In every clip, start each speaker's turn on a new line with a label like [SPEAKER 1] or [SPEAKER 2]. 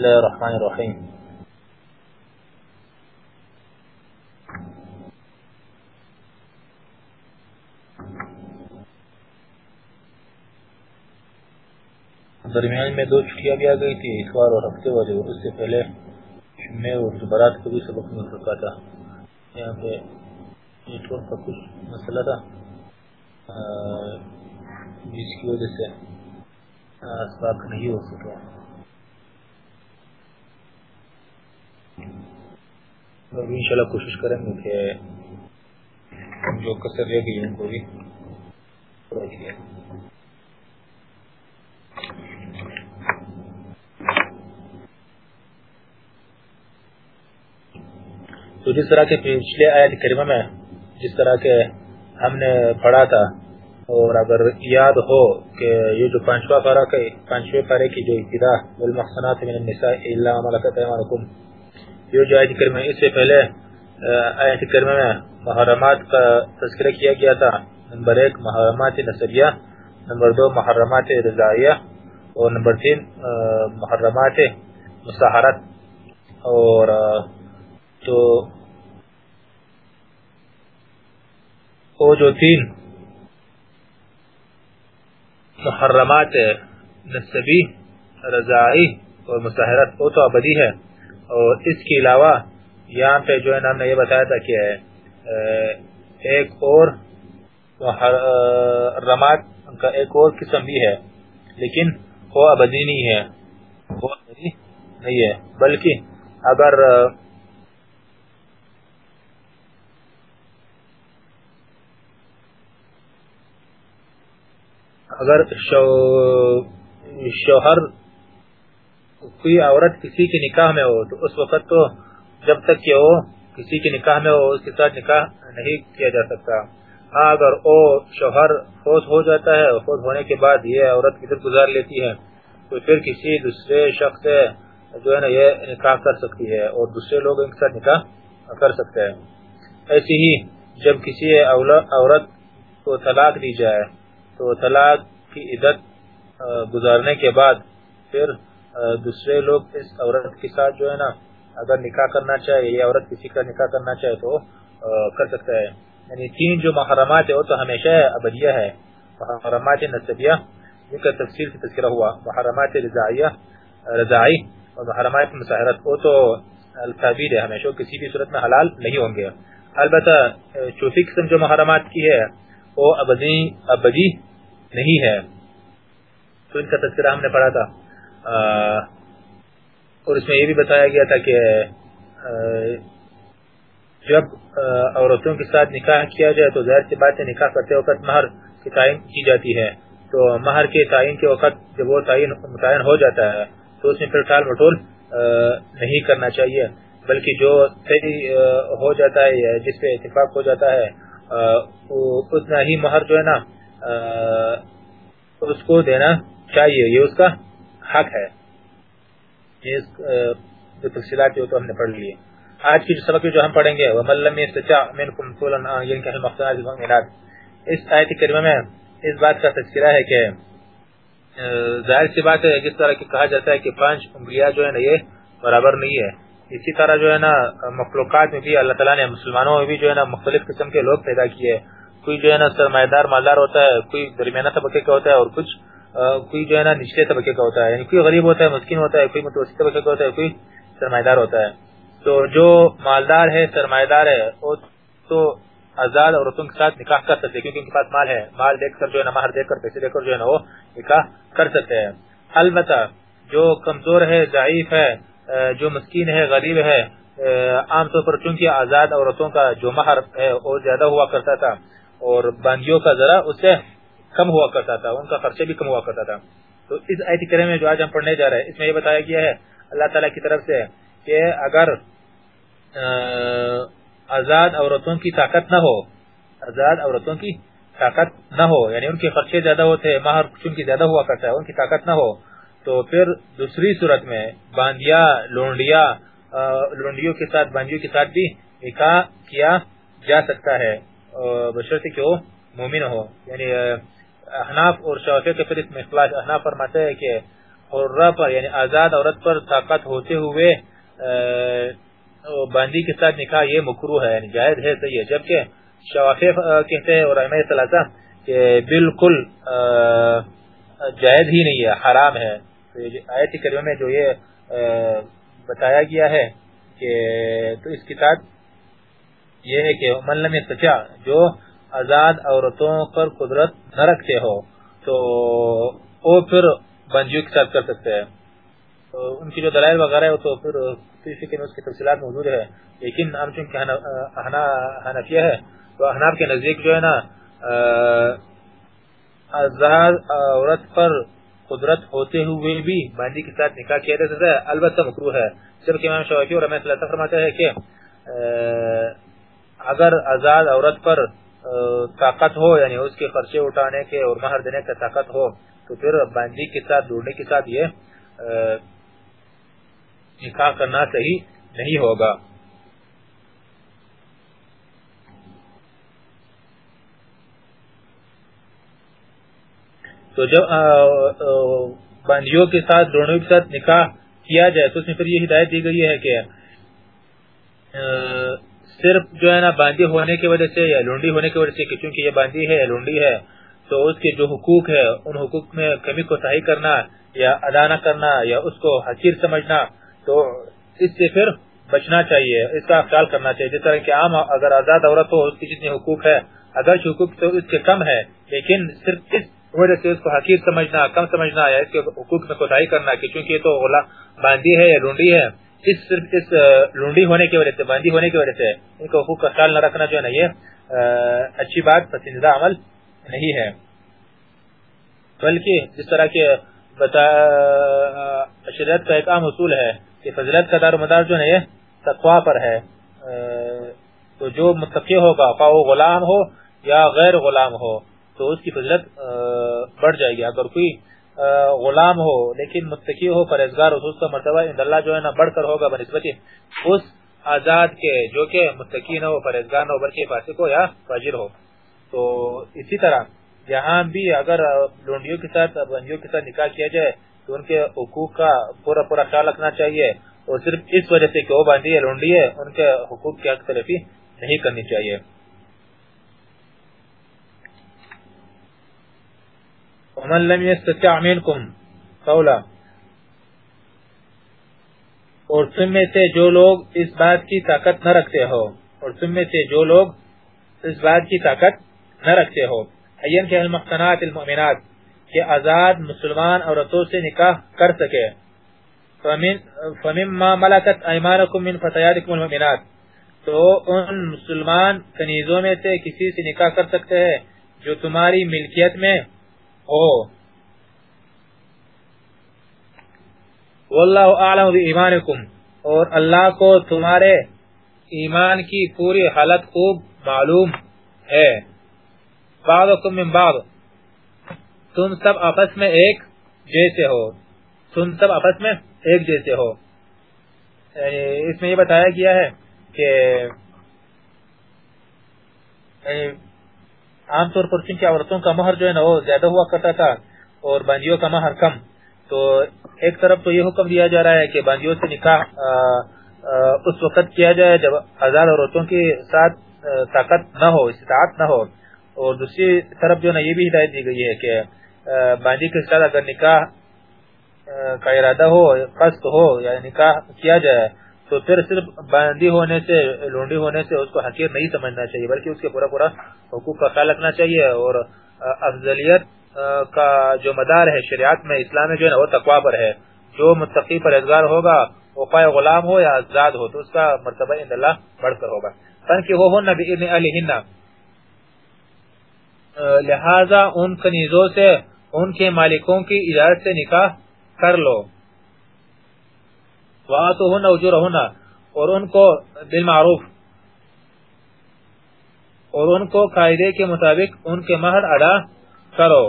[SPEAKER 1] بسم الله الرحمن الرحيم درمیان میں دو چھٹیاں بھی آ گئی تھی اتوار اور ہفتے والے اور اس سے پہلے میں اور جمعرات کو بھی سبق مل سکا تھا۔ یہاں پہ نیٹ ورک کا کچھ مسئلہ تھا۔ جس کی وجہ سے سبق نہیں ہو سکا۔ ابھی انشاءاللہ کوشش کریں گے کہ جو کسر رہ گئی ان کو بھی پورا کیا تو جس طرح کے پچھلے آیت کریمہ میں جس طرح کے ہم نے پڑھا تھا، اور اگر یاد ہو کہ یہ جو پانچواں پارہ کے پانچویں پارے کی جو ابتدا والمحصنات من النساء الا ما ملكت ايمانكم یہ جو آیت کریمہ اس سے پہلے آیت کریمہ میں محرمات کا تذکرہ کیا گیا تھا۔ نمبر ایک، محرمات نصریہ نمبر دو، محرمات رضائیہ۔ اور نمبر تین محرمات مساحرت اور تو وہ جو تین محرمات نصبی، رضائی اور مساحرت وہ تو ابدی ہے۔ اور اس کے علاوہ یہاں پہ جو ہے نا نے یہ بتایا تھا کہ ایک اور رمات کا ایک اور قسم بھی ہے، لیکن وہ ابدی نہیں ہے، وہ ابدی نہیں ہے۔ بلکہ اگر اگر شوہر کوئی عورت کسی کے نکاح میں ہو، تو اس وقت تو جب تک کہ وہ کسی کے نکاح میں ہو، اس کے ساتھ نکاح نہیں کیا جا سکتا۔ ہاں اگر وہ شوہر فوت ہو جاتا ہے، فوت ہونے کے بعد یہ عورت کدھر گزار لیتی ہے، تو پھر کسی دوسرے شخص سے جو ہے نا یہ نکاح کر سکتی ہے اور دوسرے لوگ ان کے ساتھ نکاح کر سکتے ہیں۔ ایسی ہی جب کسی عورت کو طلاق دی جائے، تو طلاق کی عدت گزارنے کے بعد پھر دوسرے لوگ اس عورت کے ساتھ جو ہے نا، اگر نکاح کرنا چاہے، یا عورت کسی کا نکاح کرنا چاہے تو کر سکتا ہے۔ یعنی تین جو محرمات ہے وہ تو ہمیشہ ابدیہ ہے محرمات نصبیہ جن کا تفصیل سے تذکرہ ہوا۔ محرمات رضائیہ، رضائی اور محرمات مساحرت وہ تو الفابید ہے ہمیشہ کسی بھی صورت میں حلال نہیں ہوں گے۔ البتہ چوتھی قسم جو محرمات کی ہے، وہ ابدی ابدی نہیں ہے۔ تو ان کا تذکرہ ہم نے پڑھا تھا۔ اور اس میں یہ بھی بتایا گیا تھا کہ جب عورتوں کے ساتھ نکاح کیا جائے تو ظاہر سی بات ہے، نکاح کرتے وقت مہر کی تعین کی جاتی ہے۔ تو مہر کے تعین کے وقت جب وہ تعین، متعین ہو جاتا ہے، تو اس میں پھر ٹال مٹول نہیں کرنا چاہیے۔ بلکہ جو صحیح ہو جاتا ہے یا جس پہ اتفاق ہو جاتا ہے اتنا ہی مہر جو ہے نا اس کو دینا چاہیے۔ یہ اس کا حق ہے۔ جو تفصیلات جو تو ہم نے پڑھ لیے۔ آج کی جو سبق جو ہم پڑھیں گے، وَمَن لَمْ يَسْتَچَعْ مِنْكُمْ طُولًا آن یعنی يَنْكَحِ الْمَحْصَنَاتِ الْمُؤْمِنَاتِ۔ اس آیت کریمہ میں اس بات کا تذکرہ ہے کہ ظاہر سی بات ہے، جس طرح کی کہا جاتا ہے کہ پانچ انگلیاں جو ہے نا، یہ برابر نہیں ہے۔ اسی طرح جو ہے نا، مخلوقات میں بھی اللہ تعالیٰ نے، مسلمانوں میں بھی جو ہے نا، مختلف قسم کے لوگ پیدا کیے۔ کوئی جو ہے نا، سرمایہ دار، مالدار ہوتا ہے، کوئی درمیانہ طبقے کا ہوتا ہے اور کچھ کوئی جو ہے نا نچلے طبقے کا ہوتا ہے یعنی کوئی غریب ہوتا ہے، مسکین ہوتا ہے، کوئی متوسط طبقے کا ہوتا ہے، کوئی سرمایہ دار ہوتا ہے۔ تو جو مالدار ہے سرمایہ دار ہے، وہ تو آزاد عورتوں کے ساتھ نکاح کر سکتے کیونکہ ان کے پاس مال ہے۔ مال دیکھ کر جو ہے نا، مہر دیکھ کر، پیسے دیکھ کر جو ہے نا، وہ نکاح کر سکتے ہیں۔ البتہ جو کمزور ہے، ضعیف ہے جو مسکین ہے، غریب ہے عام طور پر چونکہ آزاد عورتوں کا جو مہر ہے، وہ زیادہ ہوا کرتا تھا، اور باندیوں کا ذرا اس سے کم ہوا کرتا تھا، ان کا خرچہ بھی کم ہوا کرتا تھا۔ تو اس آیت کریم میں جو آج ہم پڑھنے جا رہے ہیں، اس میں یہ بتایا گیا ہے، اللہ تعالیٰ کی طرف سے کہ اگر آزاد عورتوں کی طاقت نہ ہو، آزاد عورتوں کی طاقت نہ ہو یعنی ان کے خرچے زیادہ ہوتے مہر چونکہ زیادہ ہوا کرتا ہے، ان کی طاقت نہ ہو، تو پھر دوسری صورت میں باندیا لونڈیا لونڈیوں کے ساتھ باندیوں کے ساتھ بھی نکاح کیا جا سکتا ہے بشرطی کہ وہ مومن ہو یعنی احناف اور شوافی کے پھر اس میں اخلاص احناف فرماتے ہیں کہ حرہ پر یعنی آزاد عورت پر طاقت ہوتے ہوئے باندی کے ساتھ نکاح یہ مکرو ہے یعنی جائز ہے، صحیح ہے۔ جبکہ شوافی کہتے ہیں اور احمد ثلاثہ کہ بالکل جائز ہی نہیں ہے، حرام ہے۔ آیت کریمہ میں جو یہ بتایا گیا ہے کہ تو اس کے ساتھ یہ ہے کہ من لم سچا جو آزاد عورتوں پر قدرت نہ رکھتے ہو، تو وہ پھر بنجیوں کے ساتھ کر سکتے ہیں۔ ان کی جو دلائل وغیرہ ہے تو پھر اس کی تفصیلات موجود ہے لیکن ہم چونکہ حنفیہ ہے تو احناف کے نزدیک جو ہے نا آزاد عورت پر قدرت ہوتے ہوئے بھی باندی کے ساتھ نکاح کیا جاتا ہے، البتہ مکروہ ہے۔ جبکہ امام شافعی اور رحمۃ اللہ فرماتے ہیں کہ اگر آزاد عورت پر طاقت ہو یعنی اس کے خرچے اٹھانے کے اور مہر دینے کا طاقت ہو، تو پھر باندی کے ساتھ جوڑنے کے ساتھ یہ نکاح کرنا صحیح نہیں ہوگا۔ تو جب باندیوں کے ساتھ جوڑنے کے ساتھ نکاح کیا جائے، تو اس میں پھر یہ ہدایت دی گئی ہے کہ صرف جو ہے نا باندی ہونے کی وجہ سے یا لونڈی ہونے کی وجہ سے چونکہ یہ باندی ہے یا لونڈی ہے، تو اس کے جو حقوق ہے ان حقوق میں کمی کو صحیح کرنا یا ادا نہ کرنا یا اس کو حقیر سمجھنا، تو اس سے پھر بچنا چاہیے، اس کا خیال کرنا چاہیے۔ جس طرح کہ عام اگر آزاد عورت ہو، اس کی جتنے حقوق ہے اگر حقوق تو اس کے کم ہے لیکن صرف اس وجہ سے اس کو حقیر سمجھنا، کم سمجھنا یا اس کے حقوق میں کوتاہی کرنا کہ چونکہ یہ تو باندی ہے یا لونڈی ہے اس صرف اس لونڈی ہونے کی وجہ سے باندی ہونے کی وجہ سے ان کو حقوق کا خیال نہ رکھنا جو ہے نا یہ اچھی بات پسندیدہ عمل نہیں ہے۔ بلکہ جس طرح کے شریعت کا ایک عام اصول ہے کہ فضلت کا دار مدار جو ہے یہ تقوا پر ہے۔ تو جو متقی ہوگا خواہ وہ غلام ہو یا غیر غلام ہو، تو اس کی فضلت بڑھ جائے گی۔ اگر کوئی غلام ہو، لیکن متقی ہو، پرہیزگار اس کا مرتبہ ان اللہ جو ہے نا بڑھ کر ہوگا بنسبت اس آزاد کے جو کہ متقی نہ ہو، پرہیزگار نہ ہو، بلکہ فاسق ہو یا فاجر ہو۔ تو اسی طرح جہاں بھی اگر لونڈیوں کے ساتھ بنجیوں کے ساتھ نکاح کیا جائے، تو ان کے حقوق کا پورا پورا خیال رکھنا چاہیے۔ اور صرف اس وجہ سے کہ وہ باندھی ہے، لونڈی ہے، ان کے حقوق کی حق تلفی نہیں کرنی چاہیے۔ ومن لم يستطع منكم قولا۔ اور تم میں سے جو لوگ اس بات کی طاقت نہ رکھتے ہو، اور تم میں سے جو لوگ اس بات کی طاقت نہ رکھتے ہو۔ این کے المحسنات المؤمنات، کہ آزاد مسلمان عورتوں سے نکاح کر سکے۔ فمما ملکت ایمانکم من فتیاتکم المؤمنات۔ تو ان مسلمان کنیزوں میں سے کسی سے نکاح کر سکتے ہیں جو تمہاری ملکیت میں واللہ اعلم بی ایمانکم اور اللہ کو تمہارے ایمان کی پوری حالت خوب معلوم ہے. بعضکم من بعض. تم سب آپس میں ایک جیسے ہو. تم سب آپس میں ایک جیسے ہو. یعنی اس میں یہ بتایا گیا ہے کہ یعنی عام طور پر چونکہ عورتوں کا مہر جو ہے نا وہ زیادہ ہوا کرتا تھا اور بانجیوں کا مہر کم، تو ایک طرف تو یہ حکم دیا جا رہا ہے کہ بانجیوں سے نکاح اس وقت کیا جائے جب آزاد عورتوں کے ساتھ طاقت نہ ہو، استطاعت نہ ہو۔ اور دوسری طرف جو نا یہ بھی ہدایت دی گئی ہے کہ باندی کے ساتھ اگر نکاح کا ارادہ ہو، قصد ہو یا نکاح کیا جائے تو پھر صرف باندی ہونے سے، لونڈی ہونے سے اس کو حقیر نہیں سمجھنا چاہیے، بلکہ اس کے پورا پورا حقوق کا خیال رکھنا چاہیے اور افضلیت کا جو مدار ہے شریعت میں، اسلام میں جو ہے وہ تقوا پر ہے۔ جو متقی پر ازگار ہوگا، وہ پائے غلام ہو یا ازاد ہو، تو اس کا مرتبہ اند اللہ بڑھ کر ہوگا۔ تنکی ہو ہن بی ابن علیہن لہذا ان کنیزوں سے، ان کے مالکوں کی اجازت سے نکاح کر لو۔ وآتو ہن اجور ہن اور ان کو بالمعروف، اور ان کو قائدے کے مطابق ان کے مہر ادا کرو۔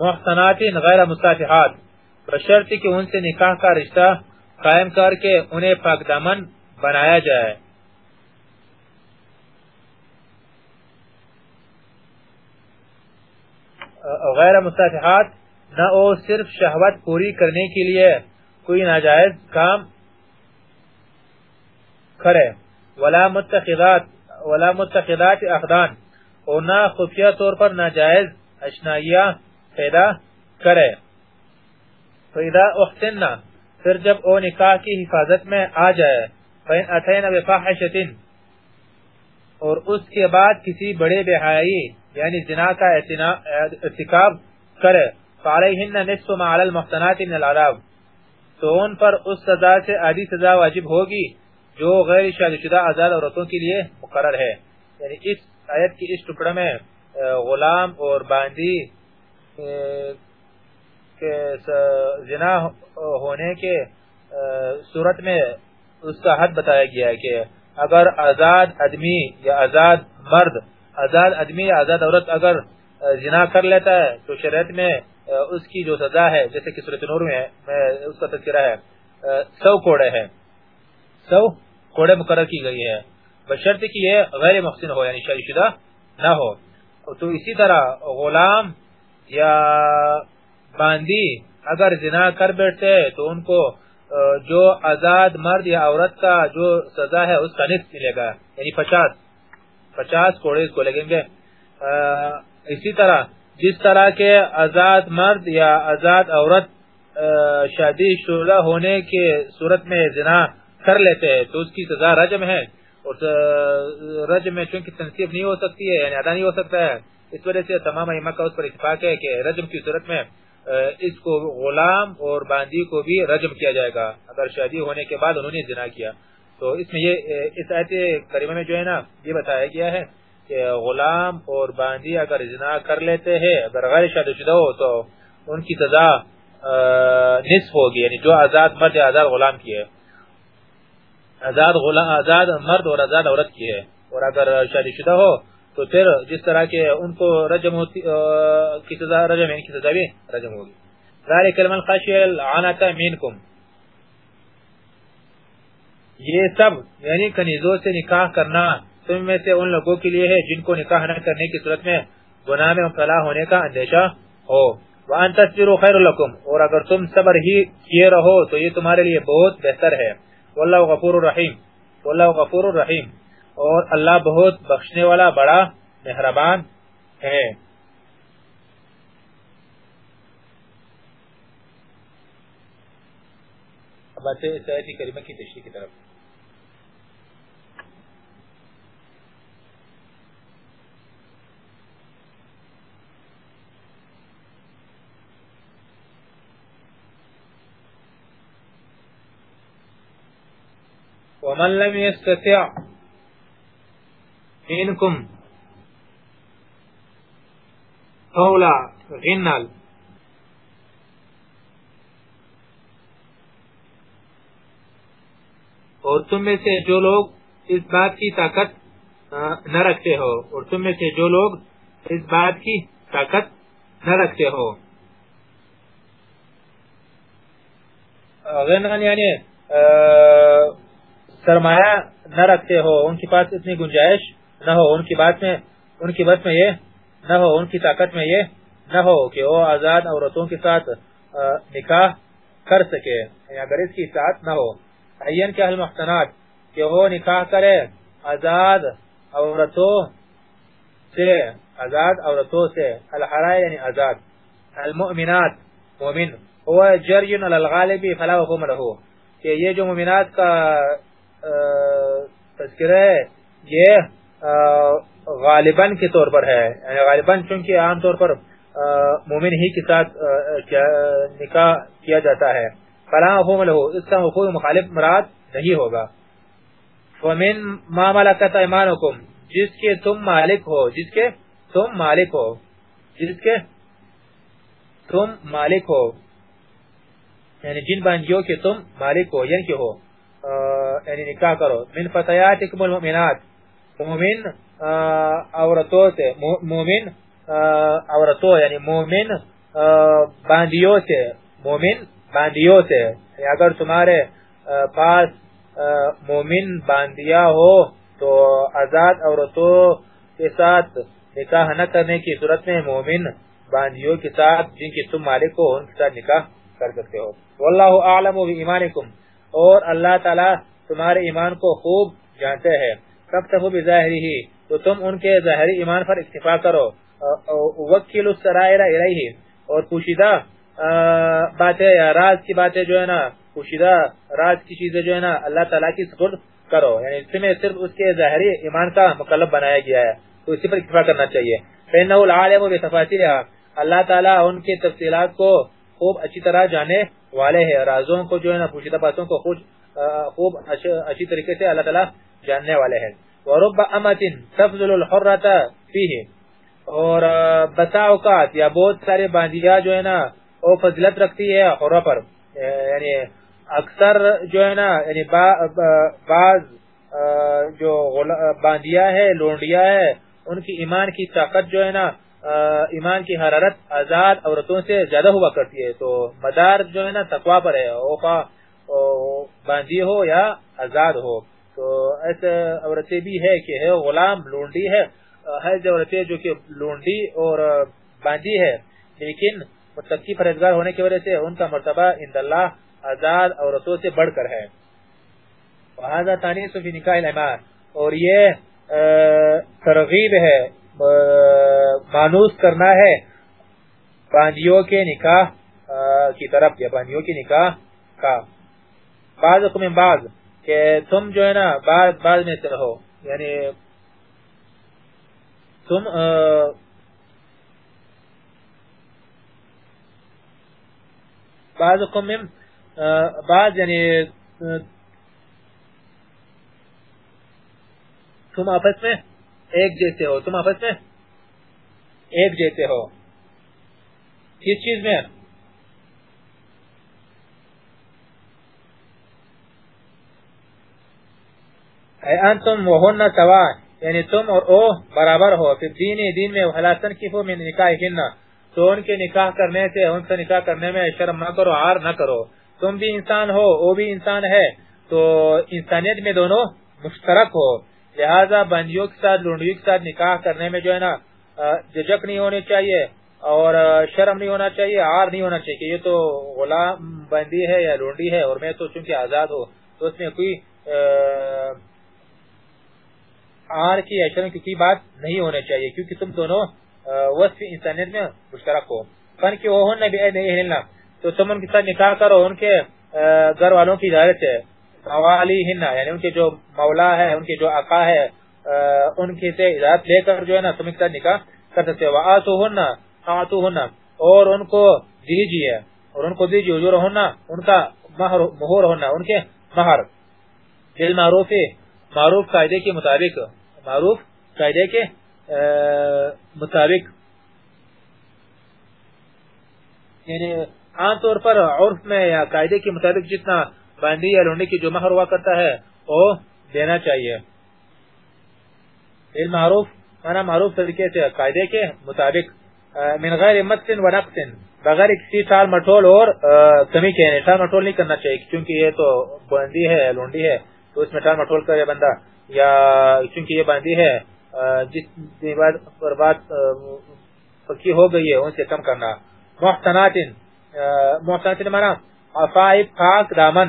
[SPEAKER 1] محسنات غیر مصافحات بشرط کہ ان سے نکاح کا رشتہ قائم کر کے انہیں پاک دامن بنایا جائے۔ غیر مصافحات نہ او صرف شہوت پوری کرنے کے لیے کوئی ناجائز کام کرے۔ ولا متخذات ولا متخذات اخدان اور نہ خفیہ طور پر ناجائز اشنائیہ پیدا کرے۔ تو اذا احسننا پھر جب او نکاح کی حفاظت میں آ جائے۔ فین اتینا بفاحشت اور اس کے بعد کسی بڑے بہائی یعنی زنا کا ارتکاب کرے۔ فعلیہن نصف ما علی المحسنات من العذاب۔ تو ان پر اس سزا سے آدھی سزا واجب ہوگی جو غیر شادی شدہ آزاد عورتوں کے لیے مقرر ہے۔ یعنی اس آیت کی اس ٹکڑے میں غلام اور باندی کے زنا ہونے کے صورت میں اس کا حد بتایا گیا ہے کہ اگر آزاد آدمی یا آزاد مرد، آزاد آدمی یا آزاد عورت اگر زنا کر لیتا ہے تو شریعت میں اس کی جو سزا ہے، جیسے کہ صورت نور میں اس کا تذکرہ ہے سو کوڑے ہے سو کوڑے مقرر کی گئی ہے بشرط کہ یہ غیر محسن ہو یعنی شادی شدہ نہ ہو۔ تو اسی طرح غلام یا باندی اگر زنا کر بیٹھتے تو ان کو جو آزاد مرد یا عورت کا جو سزا ہے، اس کا نصف ملے گا یعنی پچاس۔ پچاس کوڑے اس کو لگیں گے۔ اسی طرح جس طرح کے آزاد مرد یا آزاد عورت شادی شدہ ہونے کے صورت میں زنا کر لیتے ہیں، تو اس کی سزا رجم ہے۔ اور رجم میں چونکہ تنصیب نہیں ہو سکتی ہے یعنی ادا نہیں ہو سکتا ہے، اس وجہ سے تمام ایمہ کا اس پر اتفاق ہے کہ رجم کی صورت میں اس کو غلام اور باندی کو بھی رجم کیا جائے گا۔ اگر شادی ہونے کے بعد انہوں نے زنا کیا، تو اس میں یہ، اس آیت کریمہ میں جو ہے نا، یہ بتایا گیا ہے۔ کہ غلام اور باندی اگر زنا کر لیتے ہیں، اگر غیر شادی شدہ ہو تو ان کی سزا نصف ہوگی یعنی جو آزاد مرد یا آزاد غلام کی ہے۔ آزاد غلام آزاد مرد اور آزاد عورت کی ہے۔ اور اگر شادی شدہ ہو تو پھر جس طرح کے ان کو رجم ہوتی کی سزا، رجم ان کی سزا بھی رجم ہوگی۔ ذالک لمن خشی العنت منکم۔ یہ سب یعنی کنیزوں سے نکاح کرنا تم میں سے ان لوگوں کے لیے ہے جن کو نکاح نہ کرنے کی صورت میں گناہ میں مبتلا ہونے کا اندیشہ ہو۔ وان تصبروا خیر لكم، اور اگر تم صبر ہی کیے رہو تو یہ تمہارے لیے بہت بہتر ہے۔ واللہ غفور الرحیم واللہ غفور الرحیم اور اللہ بہت بخشنے والا بڑا مہربان ہے۔ اب آتے اس آیتی کریمہ کی تشریح کی طرف۔ ومن لم يستطع منکم اولا غنال اور تم میں سے جو لوگ اس بات کی طاقت نہ رکھتے ہو، اور تم میں سے جو لوگ اس بات کی طاقت نہ رکھتے ہو۔ غنال یعنی سرمایہ نہ رکھتے ہو، ان کے پاس اتنی گنجائش، نہ ہو، ان کی بات میں، ان کی بس میں یہ، نہ ہو، ان کی طاقت میں یہ، نہ ہو کہ وہ آزاد عورتوں کے ساتھ نکاح کر سکے اگر اس کی اطاعت نہ ہو۔ عین کے المحسنات کہ وہ نکاح کرے، آزاد عورتوں سے، آزاد عورتوں سے الحرائے یعنی آزاد۔ المؤمنات، مومن، هو جرین علی الغالب فلا وهم له۔ کہ یہ جو مومنات کا تذکرہ ہے یہ غالباً کے طور پر ہے۔ یعنی غالباً چونکہ عام طور پر مومن ہی کے ساتھ نکاح کیا جاتا ہے۔ فلاں حکوم لہو، اس کا حقوق مخالف مراد نہیں ہوگا۔ فمن ما ملکت ایمانکم، جس کے تم مالک ہو، جس کے تم مالک ہو، جس کے تم مالک ہو یعنی جن بانجیوں کے تم مالک ہو یعنی کہ ہو۔ یعنی نکاح کرو. من فتیاتکم المؤمنات. مومن عورتوں سے مومن عورتوں یعنی مومن باندیوں سے مومن باندیوں سے یعنی اگر تمہارے پاس مومن باندیا ہو، تو آزاد عورتوں کے ساتھ نکاح نہ کرنے کی صورت میں مومن باندیوں کے ساتھ جن کی تم مالک ہو، ان کے ساتھ نکاح کر سکتے ہو. واللہ اعلم ایمانکم. اور اللہ تعالی تمہارے ایمان کو خوب جانتے ہیں۔ کب تک بظاہری ہی تو تم ان کے ظاہری ایمان پر اکتفا کرو۔ وکیل السرائر الیہ اور پوشیدہ باتیں یا راز کی باتیں جو ہے نا، پوشیدہ راز کی چیزیں جو ہے نا، اللہ تعالیٰ کی سپرد کرو۔ یعنی اس میں صرف اس کے ظاہری ایمان کا مکلب بنایا گیا ہے، تو اسی پر اکتفا کرنا چاہیے۔ فَإِنَّهُ الْعَالِمُ بِتَفَاصِلِهَا اللہ تعالیٰ ان کی تفصیلات کو خوب اچھی طرح جانے والے ہیں۔ رازوں کو جو ہے نا، پوشیدہ باتوں کو خوب اچھی طریقے سے اللہ تعالیٰ جاننے والے ہیں۔ وَرُبَّ أَمَتٍ تَفْضُلُ الْحُرَّةَ فِيهِ۔ اور بسا اوقات یا بہت سارے باندیا جو ہے نا وہ فضلت رکھتی ہے حرہ پر۔ یعنی اکثر جو ہے نا یعنی بعض جو باندیا ہے لونڈیا ہے ان کی ایمان کی طاقت جو ہے نا ایمان کی حرارت آزاد عورتوں سے زیادہ ہوا کرتی ہے، تو مدار جو ہے نا تقوا پر ہے اوقا باندی ہو یا آزاد ہو۔ تو ایسے عورتیں بھی ہے کہ ہے، غلام لونڈی ہے۔ جو عورتیں جو کہ لونڈی اور باندی ہے، لیکن متقی پرہزگار ہونے کی وجہ سے ان کا مرتبہ اند اللہ آزاد عورتوں سے بڑھ کر ہے۔ وہذا تانیس فی نکاح اور یہ ترغیب ہے۔ مانوس کرنا ہے۔ باندیوں کے نکاح کی طرف، یا باندیوں کی نکاح کا۔ بعض من بعض، کہ تم جو ہے نا بعض بعض میں سے ہو یعنی تم بعض من بعض یعنی تم آپس میں ایک جیسے ہو، تم آپس میں؟ ایک جیسے ہو۔ کس چیز میں؟ انتم وہن سوا یعنی تم اور او برابر ہو پھر دینی دین میں حلاسن کفو من نکاح ہننا تو ان کے نکاح کرنے سے، ان سے نکاح کرنے میں شرم نہ کرو، عار نہ کرو۔ تم بھی انسان ہو، وہ بھی انسان ہے۔ تو انسانیت میں دونوں مشترک ہو۔ لہذا بندیوں کے ساتھ لونڈیوں کے ساتھ نکاح کرنے میں جو ہے نا ججک نہیں ہونی چاہیے اور شرم نہیں ہونا چاہیے آر نہیں ہونا چاہیے کہ یہ تو غلام بندی ہے یا لونڈی ہے اور میں تو چونکہ آزاد ہو تو اس میں کوئی آر کی یا شرم کی بات نہیں ہونے چاہیے کیونکہ تم دونوں وصف انسانیت میں مشترک ہو فن کی وہ نہیں تو تم ان کے ساتھ نکاح کرو ان کے گھر والوں کی اجازت ہے یعنی ان کے جو مولا ہے، ان کے جو آقا ہے ان کی سے اجازت لے کر جو ہے نا تم کے ساتھ نکاح کر سکتے ہو آتو ہن آتو ہن اور ان کو دیجیے اور ان کو دیجیے حضور ہونا ان کا مہور ہونا ان کے مہر۔ دل معروف معروف قاعدے کے مطابق، معروف قاعدے کے مطابق۔ یعنی عام طور پر عرف میں یا قاعدے کے مطابق جتنا باندھی یا لونڈی کی جو مہر ہوا کرتا ہے، وہ دینا چاہیے۔ معروف مانا معروف طریقے سے، قاعدے کے مطابق۔ من غیر متن و نقصن، بغیر کسی ٹال مٹول اور کمی کے یعنی ٹال مٹول نہیں کرنا چاہیے، کیونکہ یہ تو باندھی ہے، لونڈی ہے، تو اس میں ٹال مٹول کرے بندہ۔ یا چونکہ یہ باندھی ہے جس پر بات پکی ہو گئی ہے، ان سے کم کرنا۔ محسنات محسنات مانا افائب پاک دامن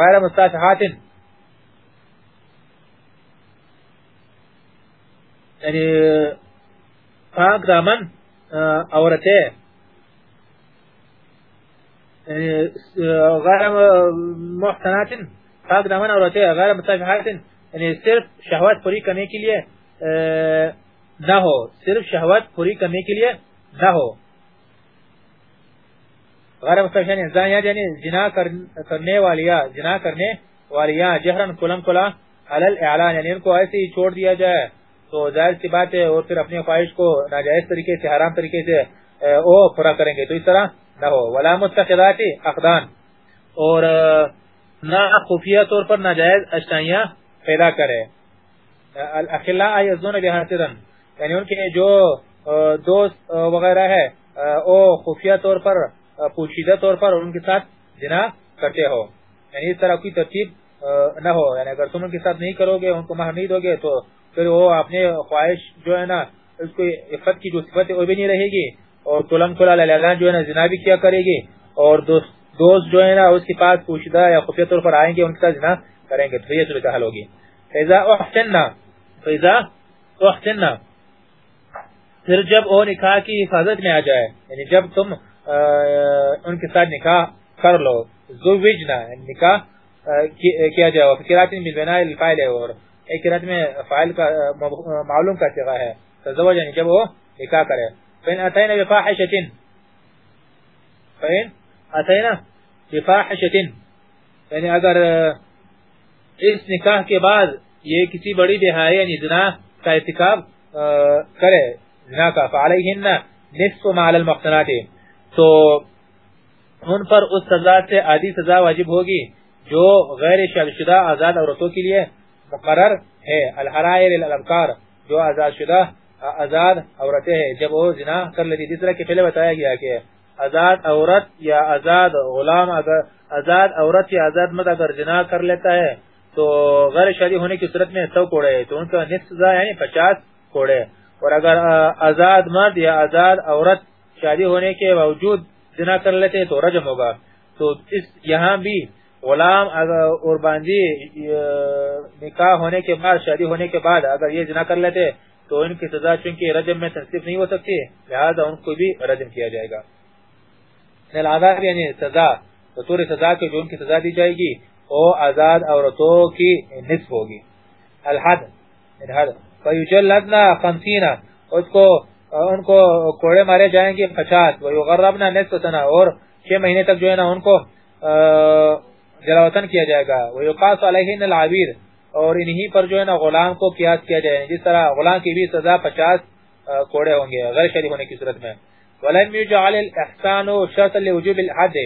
[SPEAKER 1] غیر مستاشحات یعنی پاک یعنی، دامن عورتیں. غیر محسنات پاک دامن، عورتیں، غیر مستاشحات یعنی صرف شہوت پوری کرنے کے لیے نہ ہو. صرف شہوت پوری کرنے کے لیے نہ ہو. غیر مستشن انسان یعنی جنا کرنے والیا، جنا کرنے والیا، جہرن کلم کلا، علل اعلان یعنی ان کو ایسے ہی چھوڑ دیا جائے۔ تو ظاہر سی بات ہے اور پھر اپنی خواہش کو ناجائز طریقے سے، حرام طریقے سے او پورا کریں گے۔ تو اس طرح نہ ہو۔ ولا متخذات اقدان۔ اور نہ خفیہ طور پر ناجائز اشتائیاں پیدا کرے الاخلاء یزون بحاسرن یعنی ان کے جو دوست وغیرہ ہے او خفیہ طور پر پوشیدہ طور پر ان کے ساتھ جنا کرتے ہو۔ یعنی اس طرح کوئی ترتیب نہ ہو۔ یعنی اگر تم ان کے ساتھ نہیں کرو گے، ان کو مہر نہیں دو گے تو پھر وہ اپنے خواہش جو ہے نا، اس کو عفت کی جو صفت ہے وہ بھی نہیں رہے گی، اور کلم کلا للان جو ہے نا، زنا بھی کیا کرے گی، اور دوست دوست جو ہے نا، اس کے پاس پوشیدہ یا خفیہ طور پر آئیں گے، ان کے ساتھ زنا کریں گے۔ تو یہ صورتحال ہوگی۔ فیضا احسننا فیضا احسننا پھر جب وہ نکاح کی حفاظت میں آ جائے یعنی جب تم ان کے ساتھ نکاح کر لو۔ زوجنا، نکاح کیا جائے فکرات من بناء الفاعل اور ایک قرات میں فاعل کا، معلوم کا صیغہ ہے۔ تزوج یعنی جب وہ نکاح کرے۔ فین اتینا بفاحشۃ فین اتینا بفاحشۃ یعنی اگر اس نکاح کے بعد یہ کسی بڑی بہائی یعنی زنا کا ارتکاب کرے، زنا کا فعلیہن نصف ما علی المحصنات۔ تو ان پر اس سزا سے آدھی سزا واجب ہوگی جو غیر شدہ آزاد عورتوں کے لیے مقرر ہے۔ الحرائر الابکار، جو آزاد شدہ آزاد عورتیں ہیں۔ جب وہ زنا کر لیتی، جس طرح کہ پہلے بتایا گیا کہ آزاد عورت یا آزاد غلام آزاد عورت یا آزاد مرد اگر زنا کر لیتا ہے، تو غیر شادی ہونے کی صورت میں سو کوڑے تو ان کا نصف سزا یعنی پچاس کوڑے۔ اور اگر آزاد مرد یا آزاد عورت شادی ہونے کے باوجود زنا کر لیتے تو رجم ہوگا۔ تو اس یہاں بھی غلام اور باندی نکاح ہونے کے بعد، شادی ہونے کے بعد اگر یہ زنا کر لیتے تو ان کی سزا چونکہ رجم میں تنصیب نہیں ہو سکتی، لہذا ان کو بھی رجم کیا جائے گا۔ یعنی سزا تو سزا کے جو ان کی سزا دی جائے گی، وہ آزاد عورتوں کی نصف ہوگی۔ الحد الحد۔ فیجلدنا خمسینا اس کو ان کو کوڑے مارے جائیں گے پچاس ویغربنا نصف سنہ اور چھ مہینے تک جو ہے نا ان کو جلاوطن کیا جائے گا۔ ویقاس علیہن العبیر اور انہی پر جو ہے نا غلام کو قیاس کیا جائے۔ جس طرح غلام کی بھی سزا پچاس کوڑے ہوں گے، غیر شریف ہونے کی صورت میں۔ وَلَمْ يُجْعَلِ الْإِحْسَانُ شَرْطًا لِوُجُوبِ الْحَدِّ۔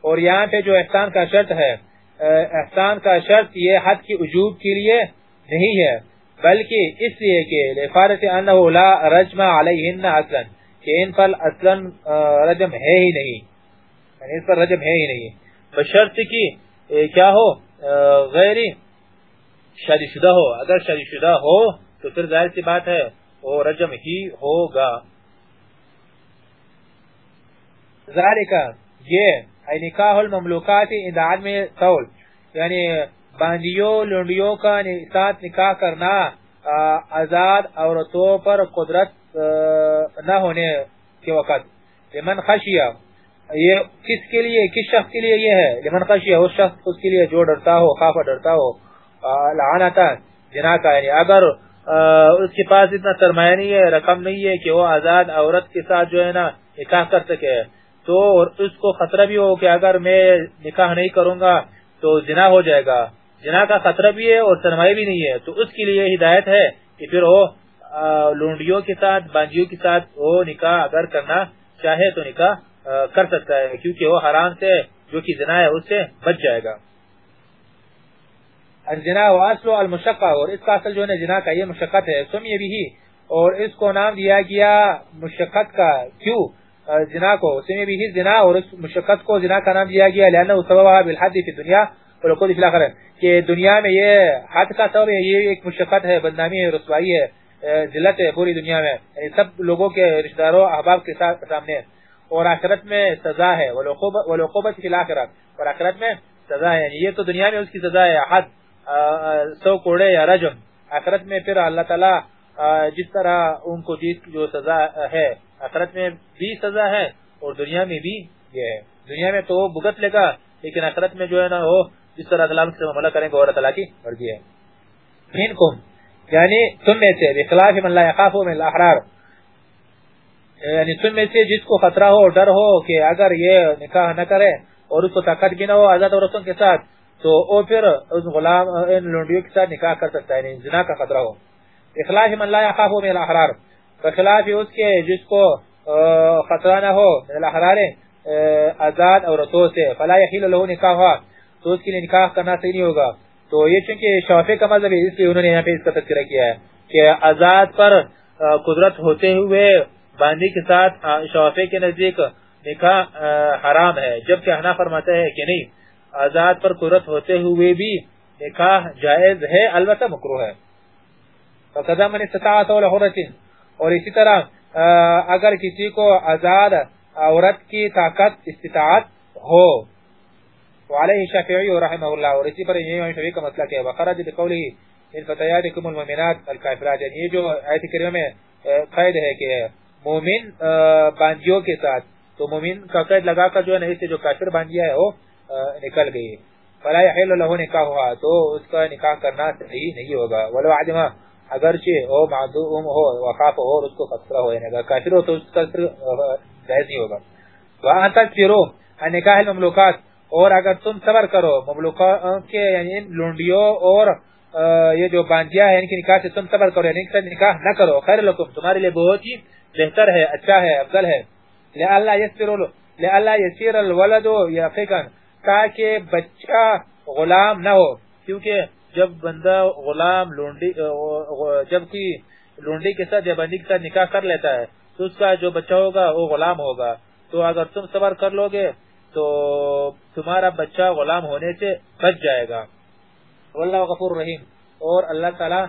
[SPEAKER 1] اور یہاں پہ جو احسان کا شرط ہے احسان کا شرط یہ حد کی وجوب کے لیے نہیں ہے۔ بلکہ اس لیے کہ لفارت انہو لا رجم علیہن اصلا، کہ ان پر اصلا رجم ہے ہی نہیں۔ یعنی اس پر رجم ہے ہی نہیں۔ بشرط کی کیا ہو؟ غیر شادی شدہ ہو۔ اگر شادی شدہ ہو، تو پھر ظاہر سی بات ہے، وہ رجم ہی ہوگا۔ ذالکہ یہ نکاح المملوکات اندعاد میں طول یعنی باندیوں لنڈیوں کا ساتھ نکاح کرنا آزاد عورتوں پر قدرت نہ ہونے کے وقت۔ لمن خشیہ، یہ کس کے لیے، کس شخص کے لیے یہ ہے؟ لمن خشیہ، اس شخص اس کے لیے جو ڈرتا ہو خافہ ڈرتا ہو۔ لعنتا جنا کا یعنی اگر اس کے پاس اتنا سرمایہ نہیں ہے، رقم نہیں ہے کہ وہ آزاد عورت کے ساتھ جو ہے نا، نکاح کر سکے، تو اس کو خطرہ بھی ہو کہ اگر میں نکاح نہیں کروں گا تو جنا ہو جائے گا۔ جنا کا خطرہ بھی ہے اور سرمایہ بھی نہیں ہے۔ تو اس کے لیے ہدایت ہے کہ پھر وہ لونڈیوں کے ساتھ، بانجیوں کے ساتھ وہ نکاح اگر کرنا چاہے تو نکاح کر سکتا ہے، کیونکہ وہ حرام سے جو کہ جنا ہے اس سے بچ جائے گا۔ الجنا واصل المشقہ، اور اس کا اصل جو ہے جنا کا یہ مشقت ہے۔ سمی بھی اور اس کو نام دیا گیا مشقت کا کیوں؟ جنا کو۔ سمی بھی جنا اور اس مشقت کو جنا کا نام دیا گیا۔ لانه سببها بالحد فی دنیا ولقد فی الاخره کہ دنیا میں یہ حد کا سبب ہے، یہ ایک مشقت ہے، بدنامی ہے، رسوائی ہے ذلت ہے پوری دنیا میں۔ یعنی سب لوگوں کے رشتہ داروں، احباب کے سامنے اور آخرت میں سزا ہے۔ ولقوبت فی اور آخرت میں سزا ہے۔ یعنی یہ تو دنیا میں اس کی سزا ہے، حد سو کوڑے یا رجم۔ آخرت میں پھر اللہ تعالی جس طرح ان کو جو سزا ہے، آخرت میں بھی سزا ہے اور دنیا میں بھی یہ ہے۔ دنیا میں تو وہ بھگت لے گا، لیکن آخرت میں جو ہے نا وہ جس طرح غلام سے معاملہ کریں گے اور تعالیٰ کی مرضی ہے۔ منکم یعنی تم میں سے، بخلاف من لا يخاف من الاحرار۔ یعنی تم میں سے جس کو خطرہ ہو، ڈر ہو کہ اگر یہ نکاح نہ کرے اور اس کو طاقت بھی نہ ہو آزاد عورتوں کے ساتھ، تو وہ پھر اس غلام، ان لونڈیوں کے ساتھ نکاح کر سکتا ہے یعنی زنا کا خطرہ ہو۔ اخلاف من لا يخاف من الاحرار۔ بخلاف اس کے جس کو خطرہ نہ ہو، من الاحرار آزاد عورتوں سے، فلا يحل له نکاح تو اس کے لیے نکاح کرنا صحیح نہیں ہوگا۔ تو یہ چونکہ شافع کا مذہب ہے، اس لیے انہوں نے یہاں پہ اس کا تذکرہ کیا ہے کہ آزاد پر قدرت ہوتے ہوئے باندی کے ساتھ شافع کے نزدیک نکاح حرام ہے۔ جبکہ حنا فرماتا ہے کہ نہیں، آزاد پر قدرت ہوتے ہوئے بھی نکاح جائز ہے، البتہ مکروہ ہے۔ فقضا من استطاعت اور اسی طرح اگر کسی کو آزاد عورت کی طاقت، استطاعت ہو وعلیہ شافعی رحمہ اللہ اور اسی پر امام شافعی کا مسئلہ ہے وخرج بقوله ان فتياتكم المؤمنات الكافرات. یعنی یہ جو ایت کریمہ میں قید ہے کہ مومن باندیوں کے ساتھ، تو مومن کا قید لگا کر جو ہے اس سے جو کافر باندیا ہے وہ نکل گئی۔ فلا يحل له نکاح ہوا تو اس کا نکاح کرنا صحیح نہیں ہوگا۔ ولو عدم، اگرچہ ہو معدوم ہو وقاف ہو اور اس کو خطرہ ہو یعنی اگر کافر ہو تو اس کا جائز نہیں ہوگا۔ وہاں تک پھرو نکاح المملوکات اور اگر تم صبر کرو مملوکات کے یعنی لونڈیوں اور یہ جو باندیا ہے ان کی نکاح سے تم صبر کرو یعنی نکاح نہ کرو۔ خیر لکم، تمہارے لیے بہت ہی بہتر ہے اچھا ہے، افضل ہے۔ لئلا یسر لئلا یسیر الولد تاکہ بچہ غلام نہ ہو۔ کیونکہ جب بندہ غلام لونڈی جب کی لونڈی کے ساتھ، یا بندی کے ساتھ نکاح کر لیتا ہے، تو اس کا جو بچہ ہوگا، وہ غلام ہوگا۔ تو اگر تم صبر کر لو گے تو تمہارا بچہ غلام ہونے سے بچ جائے گا۔ واللہ غفور رحیم۔ اور اللہ تعالی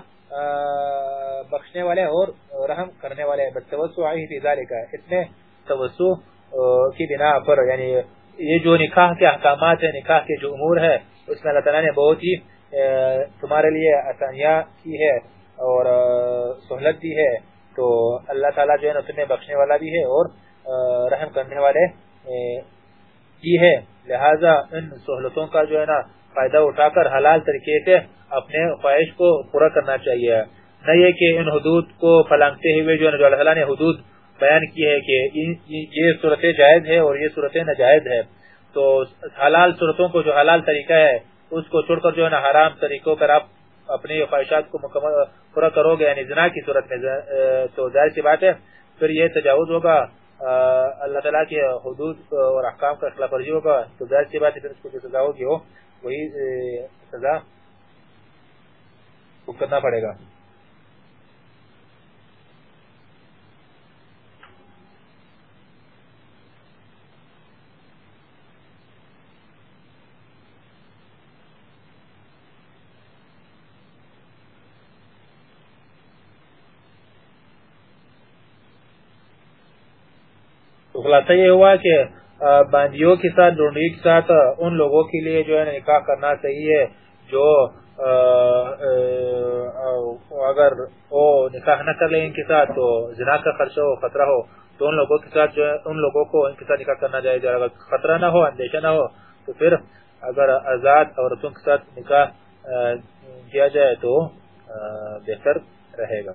[SPEAKER 1] بخشنے والے اور رحم کرنے والے بتوسع فی ذلک۔ اس میں توسع کی بنا پر یعنی یہ جو نکاح کے احکامات ہیں، نکاح کے جو امور ہے اس میں اللہ تعالی نے بہت ہی تمہارے لیے آسانیاں کی ہے اور سہولت دی ہے۔ تو اللہ تعالی جو ہے نا تمہیں بخشنے والا بھی ہے اور رحم کرنے والے کی ہے۔ لہذا ان سہولتوں کا جو ہے نا فائدہ اٹھا کر حلال طریقے سے اپنے خواہش کو پورا کرنا چاہیے۔ نہ یہ کہ ان حدود کو پلانگتے ہوئے جو اللہ تعالیٰ نے حدود بیان کی ہے کہ یہ صورت جائز ہے اور یہ صورت ناجائز ہے تو حلال صورتوں کو جو حلال طریقہ ہے، اس کو چھوڑ کر جو ہے نا حرام طریقوں پر آپ اپنی خواہشات کو مکمل پورا کرو گے یعنی زنا کی صورت میں تو ظاہر سی بات ہے۔ پھر یہ تجاوز ہوگا۔ اللہ تعالیٰ کے حدود اور احکام کا خلاف ورزی ہوگا، تو ظاہر سی بات ہے پھر اس کو جو سزا ہوگی ہو، وہی سزا کرنا پڑے گا۔ خلاصہ یہ ہوا کہ باندیوں کے ساتھ ڈونڈی کے ساتھ ان لوگوں کے لیے جو ہے نکاح کرنا صحیح ہے، جو اگر وہ نکاح نہ کر لیں ان کے ساتھ، تو زنا کا خرچہ ہو، خطرہ ہو، تو ان لوگوں کے ساتھ جو ہے، ان لوگوں کو ان کے ساتھ نکاح کرنا جائے اگر خطرہ نہ ہو، اندیشہ نہ ہو، تو پھر اگر آزاد عورتوں کے ساتھ نکاح کیا جائے تو بہتر رہے گا۔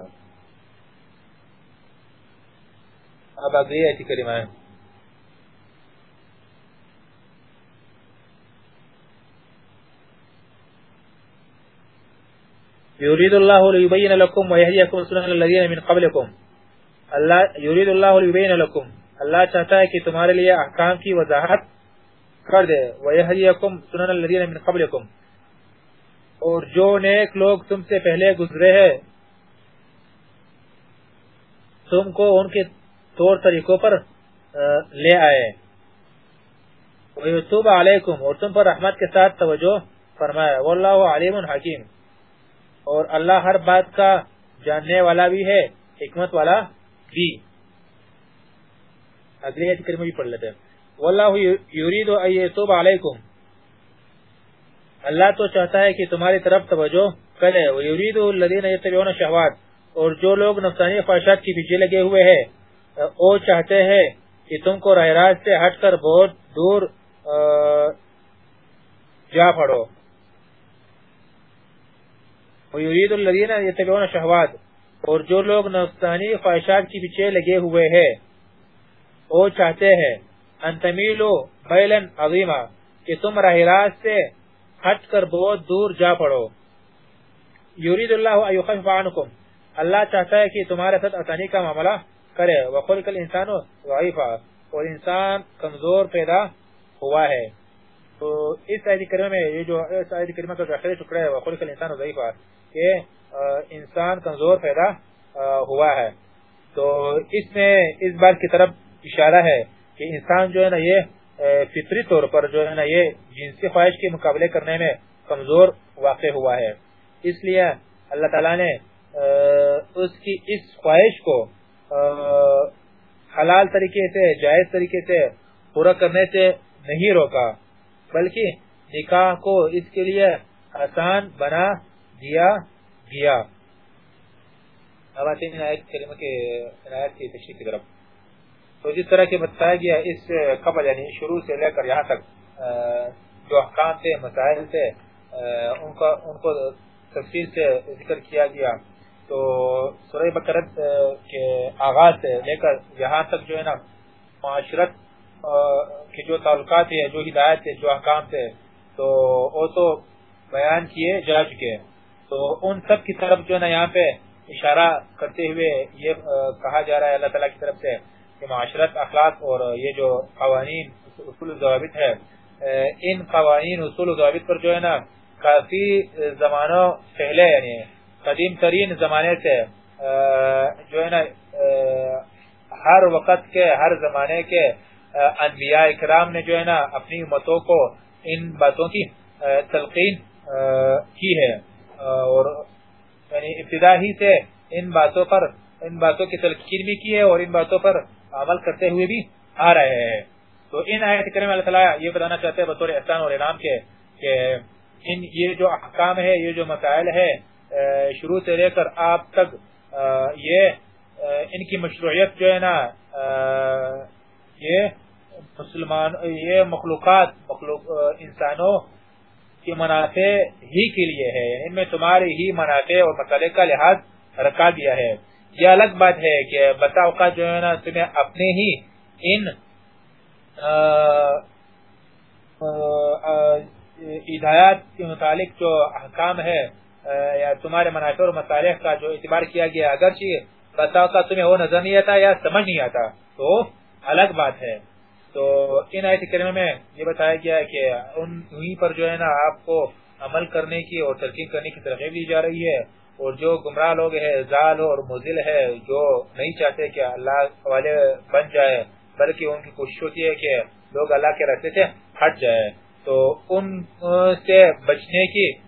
[SPEAKER 1] اب اگلی ایسی کریمہ ہے يريد الله ليبين لكم ويهديكم سنن الذين من قبلكم اللہ يريد الله ليبين لكم اللہ چاہتا ہے کہ تمہارے لیے احکام کی وضاحت کر دے۔ ويهديكم سنن الذين من قبلكم اور جو نیک لوگ تم سے پہلے گزرے ہیں، تم کو ان کے طور طریقوں پر لے آئے۔ ویتوب علیکم اور تم پر رحمت کے ساتھ توجہ فرمائے۔ واللہ علیم حکیم اور اللہ ہر بات کا جاننے والا بھی ہے، حکمت والا بھی۔ اگلی ایت کریم بھی پڑھ لیتے ہیں۔ واللہ یرید ان یتوب علیکم اللہ تو چاہتا ہے کہ تمہاری طرف توجہ کرے۔ ویرید الذین یتبعون الشہوات اور جو لوگ نفسانی خواہشات کی پیچھے لگے ہوئے ہیں او چاہتے ہیں کہ تم کو راہ راست سے ہٹ کر بہت دور جا پڑو۔ ویرید الذین یتبعون شہوات اور جو لوگ نفسانی خواہشات کی پیچھے لگے ہوئے ہیں او چاہتے ہیں انتمیلو بیلن عظیمہ کہ تم راہ راست سے ہٹ کر بہت دور جا پڑو۔ یورید اللہ ایخفف عنکم اللہ چاہتا ہے کہ تمہارے ساتھ آسانی کا معاملہ کرے۔ وخلق الانسان ضعیفا اور انسان کمزور پیدا ہوا ہے۔ تو اس آیت کریمہ میں یہ جو اس آیت کریمہ کا آخری ٹکڑا ہے وخلق الانسان ضعیفا کہ انسان کمزور پیدا ہوا ہے۔ تو اس میں اس بات کی طرف اشارہ ہے کہ انسان جو ہے نا یہ فطری طور پر جو ہے نا یہ جنسی خواہش کے مقابلے کرنے میں کمزور واقع ہوا ہے۔ اس لیے اللہ تعالیٰ نے اس کی اس خواہش کو حلال طریقے سے، جائز طریقے سے پورا کرنے سے نہیں روکا، بلکہ نکاح کو اس کے لیے آسان بنا دیا گیا۔ اب آتے ہیں آیت کلمہ کے عنایت کی تشریح کی طرف۔ تو جس طرح کے بتایا گیا اس قبل یعنی شروع سے لے کر یہاں تک جو احکام تھے، مسائل تھے ان کو تفصیل سے ذکر کیا گیا۔ تو سورہ بکرت کے آغاز سے لے کر یہاں تک جو ہے نا، معاشرت کے جو تعلقات ہیں، جو ہدایت ہے جو احکام تھے تو وہ تو بیان کیے جا چکے تو ان سب کی طرف جو ہے نا، یہاں پہ اشارہ کرتے ہوئے یہ کہا جا رہا ہے اللہ تعالیٰ کی طرف سے کہ معاشرت، اخلاق اور یہ جو قوانین، اصول ضوابط ہے ان قوانین، اصول ضوابط پر جو ہے نا، کافی زمانوں پہلے یعنی قدیم ترین زمانے سے جو ہے نا ہر وقت کے، ہر زمانے کے انبیاء اکرام نے جو ہے نا اپنی امتوں کو ان باتوں کی تلقین کی ہے۔ اور یعنی ابتدا ہی سے ان باتوں پر، ان باتوں کی تلقین بھی کی ہے اور ان باتوں پر عمل کرتے ہوئے بھی آ رہے ہیں۔ تو ان آیت کریم اللہ تعالیٰ یہ بتانا چاہتے ہیں بطور احسان اور انعام کے کہ ان، یہ جو احکام ہے، یہ جو مسائل ہے شروع سے لے کر آپ تک یہ ان کی مشروعیت جو ہے نا یہ مسلمان، یہ مخلوقات، مخلوق انسانوں کے منافع ہی کے لیے ہے۔ ان میں تمہاری ہی منافع اور مسئلے کا لحاظ رکھا دیا ہے۔ یہ الگ بات ہے کہ بتا اوقات جو ہے نا، تمہیں اپنے ہی ان ہدایات کے متعلق جو احکام ہے یا تمہارے منافع اور مصالح کا جو اعتبار کیا گیا، اگرچہ بتاؤ کا تمہیں وہ نظر نہیں آتا یا سمجھ نہیں آتا، تو الگ بات ہے۔ تو ان آیت کریمہ میں یہ بتایا گیا ہے کہ انہی پر جو ہے نا آپ کو عمل کرنے کی اور ترکیب کرنے کی ترغیب دی جا رہی ہے۔ اور جو گمراہ لوگ ہے زال اور مزل ہے جو نہیں چاہتے کہ اللہ والے بن جائے، بلکہ ان کی کوشش ہوتی ہے کہ لوگ اللہ کے راستے سے ہٹ جائے تو ان سے بچنے کی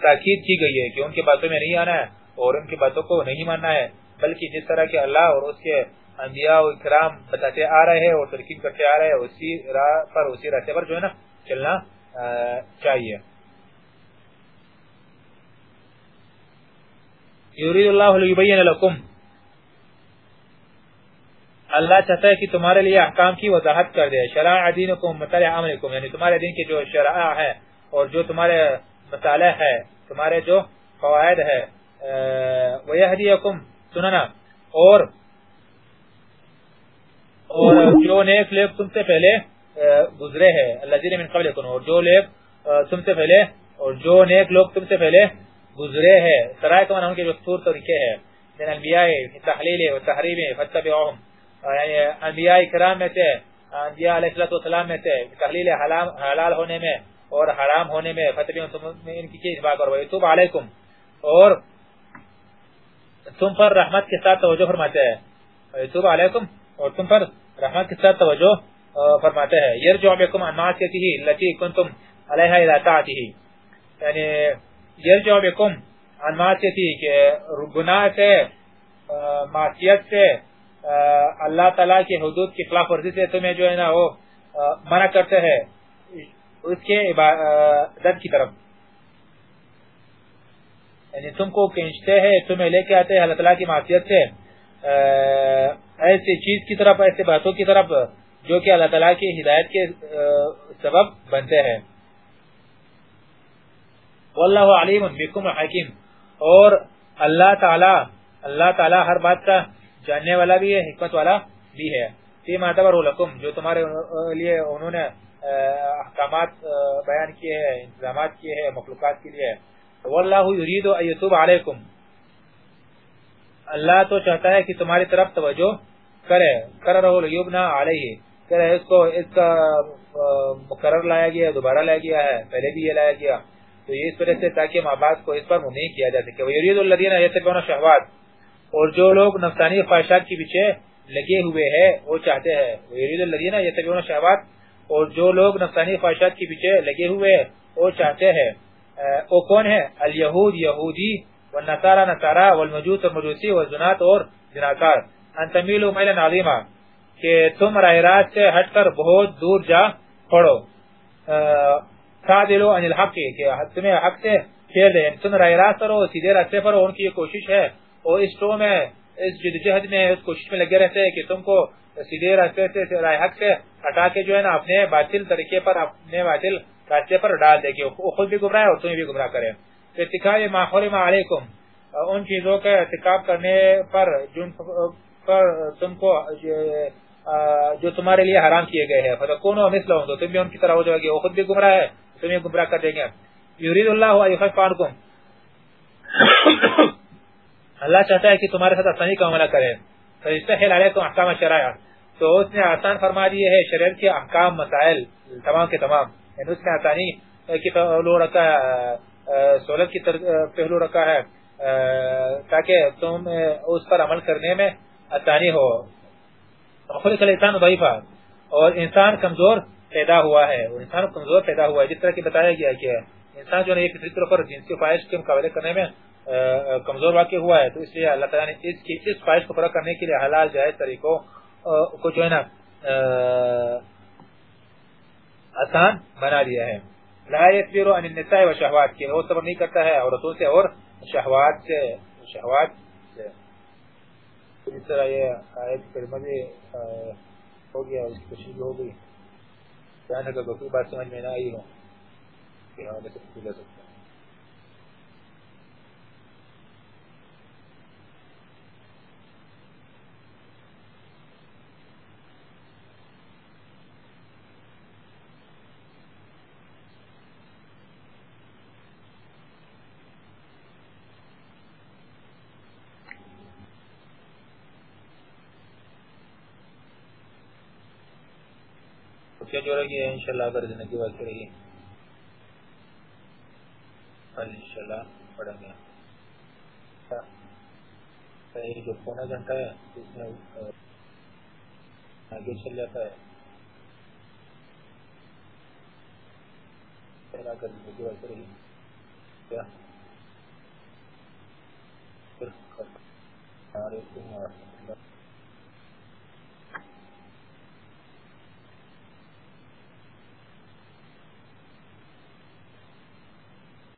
[SPEAKER 1] تاکید کی گئی ہے کہ ان کی باتوں میں نہیں آنا ہے اور ان کی باتوں کو نہیں ماننا ہے، بلکہ جس طرح کے اللہ اور اس کے انبیاء و اکرام بتاتے آ رہے ہیں اور ترکیب کرتے آ رہے ہیں، اسی راہ پر، اسی راستے پر جو ہے نا چلنا چاہیے۔ یرید اللہ لیبین لکم۔ اللہ چاہتا ہے کہ تمہارے لیے احکام کی وضاحت کر دے۔ شرائع دینکم مطالع عملکم یعنی تمہارے دین کی جو شرائع ہے اور جو تمہارے مطالع ہے، تمہارے جو قواعد ہے ویہدیکم سننا۔ اور اور جو نیک لوگ تم سے پہلے گزرے ہیں۔ اللہ من قبلکم، اور جو لوگ تم سے پہلے، اور جو نیک لوگ تم سے پہلے گزرے ہیں۔ سرائے کا ان کے جو طور طریقے ہیں من انبیاء یعنی تحلیل یعنی و تحریم فتبعوهم یعنی انبیاء کرام میں سے انبیاء علیہ السلام میں سے، تحلیل حلال ہونے میں اور حرام ہونے میں فتبی ان کی چیز باقر ہوئی توب علیکم، اور تم پر رحمت کے ساتھ توجہ فرماتے ہیں۔ توب علیکم، اور تم پر رحمت کے ساتھ توجہ فرماتے ہیں۔ یرجع بکم عن معصیته التي كنتم عليها الى طاعته یعنی یرجع بکم عن معصیته کہ گناہ سے معصیت سے اللہ تعالیٰ کے حدود کی خلاف ورزی سے تمہیں جو ہے نا وہ منع کرتے ہیں۔ اس کے عبادت کی طرف۔ یعنی تم کو کنچتے ہیں، تمہیں لے کے آتے ہیں، اللہ تعالیٰ کی معصیت سے۔ ایسی چیز کی طرف ایسے باتوں کی طرف جو کہ اللہ تعالیٰ کی ہدایت کے سبب بنتے ہیں۔ واللہ علیم بکم حکیم۔ اور اللہ تعالی اللہ تعالی ہر بات کا جاننے والا بھی ہے، حکمت والا بھی ہے۔ فیما دبر لکم، جو تمہارے لیے انہوں نے احکامات بیان کیے ہیں، انتظامات کیے ہیں، مخلوقات کے لیے واللہ یرید ان یتوب علیکم۔ اللہ تو چاہتا ہے کہ تمہاری طرف توجہ کرے۔ کر رہو لیبنا علیہ۔ کرے اس کو، اس کا مقرر لایا گیا دوبارہ لایا گیا ہے، پہلے بھی یہ لایا گیا۔ تو یہ اس وجہ سے تاکہ ماں باپ کو اس پر ممنع کیا جا سکے۔ ویرید الذین یتبعون شہوات اور جو لوگ نفسانی خواہشات کے پیچھے لگے ہوئے ہیں، وہ چاہتے ہیں۔ ویرید الذین یتبعون شہوات اور جو لوگ نفسانی خواہشات کے پیچھے لگے ہوئے وہ چاہتے ہیں وہ کون ہے الیہود، یہودی والنصارى نصارى والمجوس والمجوسی والزنات اور زناکار ان تمیلو میلا عظیما، کہ تم راہ راست سے ہٹ کر بہت دور جا پڑو تعدلو ان الحق، کہ تمہیں حق سے پھیر دیں۔ یعنی تم راہ راست پر سیدھے راستے پر ان کی کوشش ہے۔ اور اس ٹو میں اس جدجہد میں، اس کوشش میں لگے رہتے ہیں کہ تم کو سیدھے راستے سے راہ حق سے ہٹا کے جو ہے نا اپنے باطل طریقے پر، اپنے باطل راستے پر ڈال دے گی وہ خود بھی گمراہ ہے اور تمہیں بھی گمراہ کرے۔ ارتکاب ما حرم علیکم، ان چیزوں کا ارتکاب کرنے پر، جن پر تم کو جو تمہارے لیے حرام کیے گئے ہیں۔ فتکونوا مثلهم، تو تم بھی ان کی طرح ہو جاؤ گے، وہ خود بھی گمراہ ہے، تمہیں گمراہ کر دیں گے۔ یرید اللہ ان یخفف اللہ چاہتا ہے کہ تمہارے ساتھ آسانی کا عملہ کرے فیستحل علیکم احکام الشرائع تو اس نے آسان فرما دیے ہے شریعت کے احکام، مسائل، تمام کے تمام۔ یعنی اس نے آسانی کی پہلو رکھا ہے سہولت کی پہلو رکھا ہے تاکہ تم اس پر عمل کرنے میں آسانی ہو۔ خلق الانسان ضعیفا اور انسان کمزور پیدا ہوا ہے۔ انسان کمزور پیدا ہوا ہے۔ جس طرح کی بتایا گیا کہ انسان جو ہے، ایک فطر پر جنسی خواہش کے مقابلے کرنے میں کمزور واقع ہوا ہے، تو اس لیے اللہ تعالیٰ نے اس کی، اس خواہش کو پورا کرنے کے لیے حلال جائز طریقوں کو جو ہے نا آسان بنا دیا ہے۔ لا يكبر عن النساء والشهوات کہ وہ صبر نہیں کرتا ہے عورتوں سے اور شہوات سے شہوات سے۔ اس طرح یہ آیت کریمہ بھی ہو گیا، اس کی تشریح ہو گئی۔ جانے کا کوئی بات سمجھ میں نہ آئی ہو، کہ ہم سے پوچھ سکتے ہیں، انشاءاللہ اگر زندگی واقع رہی کل انشاءاللہ پڑھیں گے۔ اچھا، جو پونا گھنٹہ ہے، اس میں آگے چل جاتا ہے۔ اگر زندگی واقع رہی کیا؟ پھر